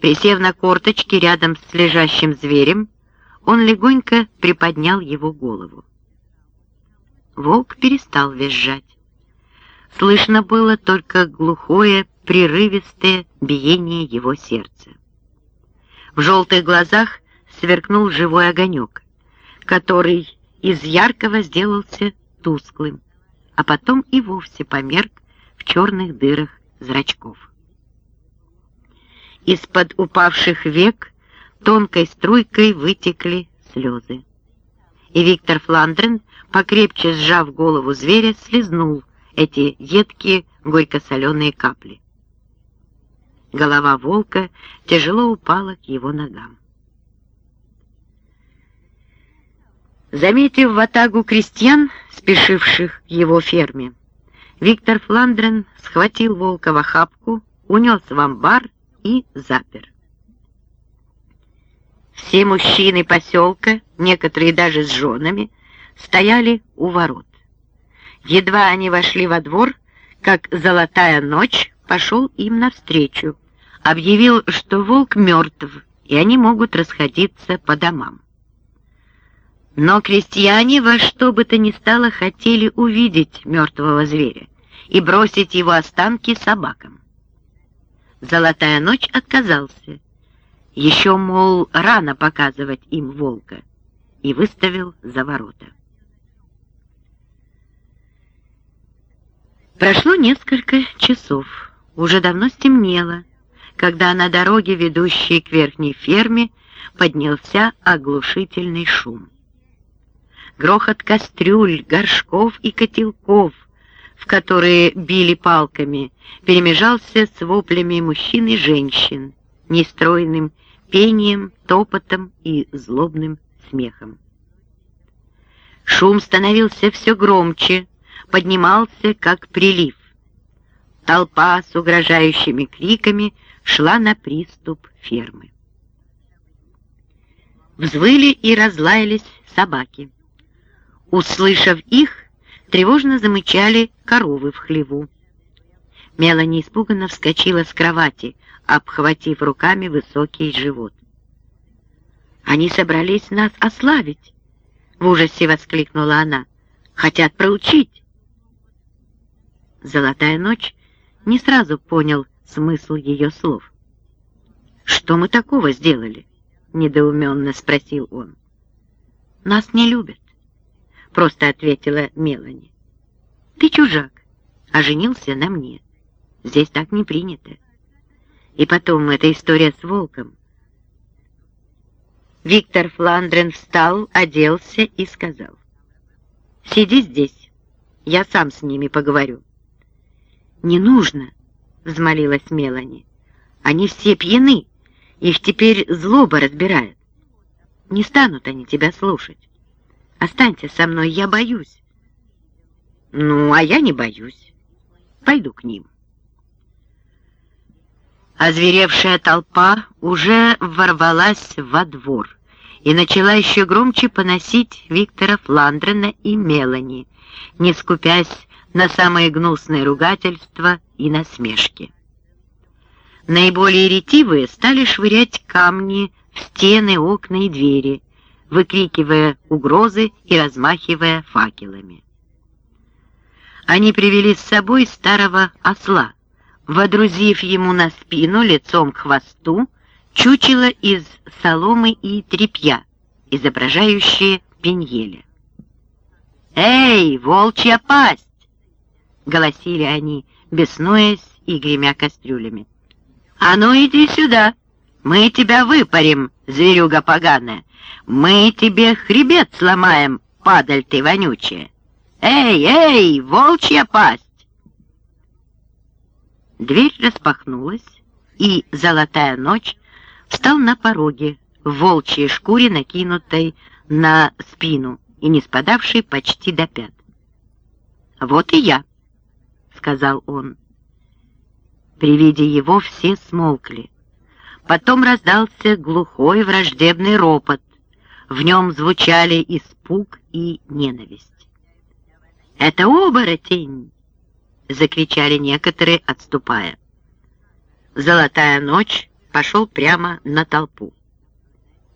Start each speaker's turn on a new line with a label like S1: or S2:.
S1: Присев на корточки рядом с лежащим зверем, он легонько приподнял его голову. Волк перестал визжать. Слышно было только глухое, прерывистое биение его сердца. В желтых глазах сверкнул живой огонек, который из яркого сделался тусклым, а потом и вовсе померк в черных дырах зрачков. Из-под упавших век тонкой струйкой вытекли слезы. И Виктор Фландрен, покрепче сжав голову зверя, слезнул эти едкие горько-соленые капли. Голова волка тяжело упала к его ногам. Заметив ватагу крестьян, спешивших к его ферме, Виктор Фландрен схватил волка в охапку, унес в амбар и запер. Все мужчины поселка, некоторые даже с женами, стояли у ворот. Едва они вошли во двор, как золотая ночь пошел им навстречу, объявил, что волк мертв, и они могут расходиться по домам. Но крестьяне во что бы то ни стало хотели увидеть мертвого зверя и бросить его останки собакам. Золотая ночь отказался. Еще, мол, рано показывать им волка, и выставил за ворота. Прошло несколько часов, уже давно стемнело, когда на дороге, ведущей к верхней ферме, поднялся оглушительный шум. Грохот кастрюль, горшков и котелков, в которые били палками, перемежался с воплями мужчин и женщин, нестройным пением, топотом и злобным смехом. Шум становился все громче, поднимался как прилив. Толпа с угрожающими криками шла на приступ фермы. Взвыли и разлаялись собаки. Услышав их, тревожно замычали коровы в хлеву. Мелани испуганно вскочила с кровати, обхватив руками высокий живот. «Они собрались нас ославить!» — в ужасе воскликнула она. «Хотят проучить!» Золотая ночь не сразу понял смысл ее слов. «Что мы такого сделали?» — недоуменно спросил он. «Нас не любят», — просто ответила Мелани. «Ты чужак, а женился на мне. Здесь так не принято. И потом эта история с волком». Виктор Фландрен встал, оделся и сказал. «Сиди здесь, я сам с ними поговорю». «Не нужно!» — взмолилась Мелани. «Они все пьяны, их теперь злоба разбирает. Не станут они тебя слушать. Останься со мной, я боюсь». «Ну, а я не боюсь. Пойду к ним». Озверевшая толпа уже ворвалась во двор и начала еще громче поносить Виктора Фландрена и Мелани, не скупясь на самые гнусные ругательства и насмешки. Наиболее ретивые стали швырять камни в стены, окна и двери, выкрикивая угрозы и размахивая факелами. Они привели с собой старого осла, водрузив ему на спину лицом к хвосту чучело из соломы и тряпья, изображающее пеньеля. «Эй, волчья пасть!» — голосили они, беснуясь и гремя кастрюлями. «А ну иди сюда! Мы тебя выпарим, зверюга поганая! Мы тебе хребет сломаем, падаль ты вонючая! Эй, эй, волчья пасть!» Дверь распахнулась, и золотая ночь встал на пороге в волчьей шкуре, накинутой на спину и не спадавшей почти до пят. «Вот и я!» сказал он. При виде его все смолкли. Потом раздался глухой враждебный ропот. В нем звучали испуг и ненависть. «Это оборотень!» — закричали некоторые, отступая. Золотая ночь пошел прямо на толпу.